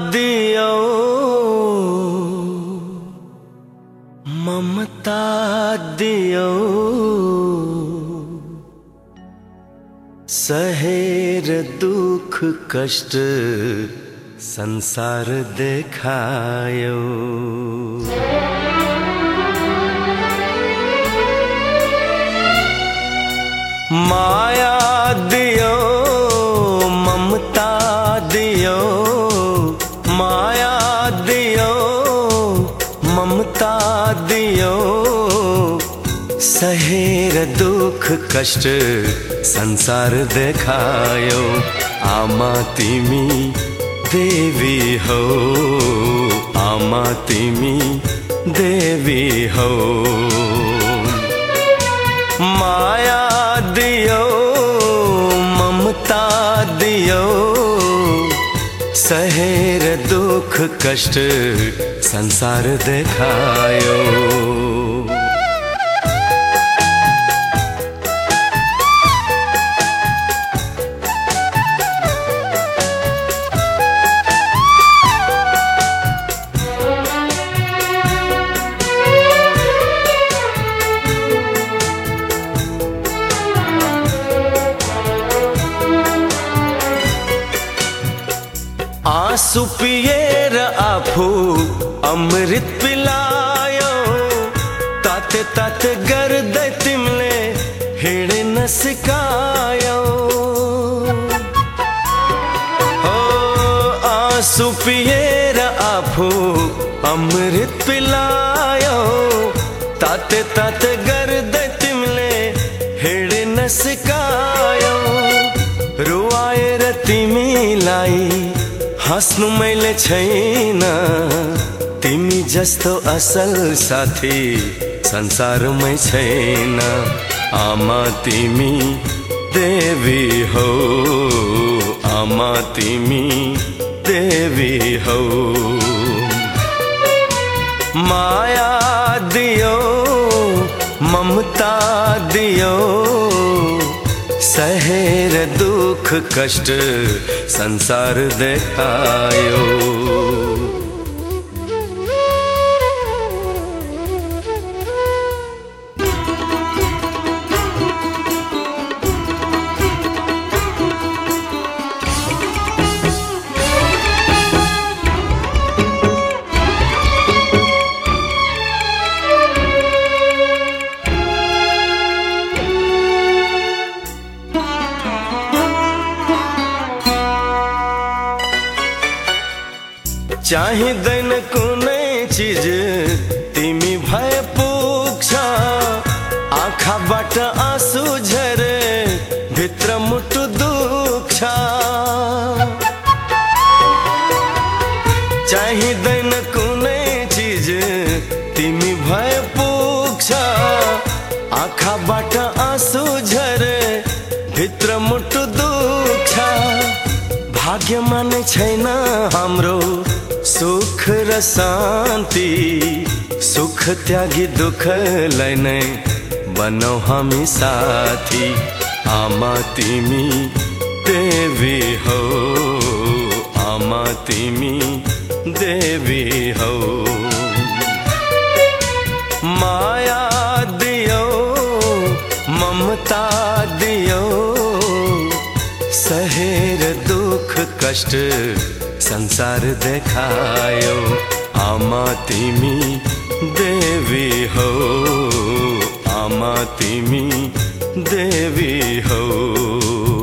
दियो। ममता दियो। सहेर दुख कष्ट संसार देखायो। माया दियो ममता दियो। सहेर दुख कष्ट संसार देखायो। आमा तिमी देवी हो। आमा तिमी देवी हो। माया दियो ममता दियो। सहेर दुख कष्ट संसार देखायो। आँसू पिएर आफू अमृत पिलायो ताते ताते गर्दै तिमीले हिँड्न सिकायो हो आंसू पिएर आफू अमृत पिलायो ताते ताते गर्दै तिमीले हिँड्न सिकायो रुवाएर तिमीलाई हाँस्नु मैले छैन तिमी जस्तो असल साथी संसारमै छैन। आमा तिमी देवी हो। आमा तिमी देवी हो। माया दियो ममता दियो। सहेर दुख कष्ट संसार देखायो। चाहिँदैन कुनै चिज तिमी भए पुग्छ। आँखाबाट आँसु झरे भित्र मुटु दुख्छ। चाहिँदैन कुनै चिज तिमी भए पुग्छ। आँखाबाट आँसु झरे भित्र मुटु दुख्छ। भाग्यमा नै छैन हाम्रो सुख र शान्ति सुख त्यागी दुख नै बनौ हामी साथी, आमा तिमी देवी हो, आमा तिमी देवी हो। माया दियो, ममता दियो, सहेर दुख कष्ट संसार देखायो आमा तिमी देवी हो। आमा तिमी देवी हो।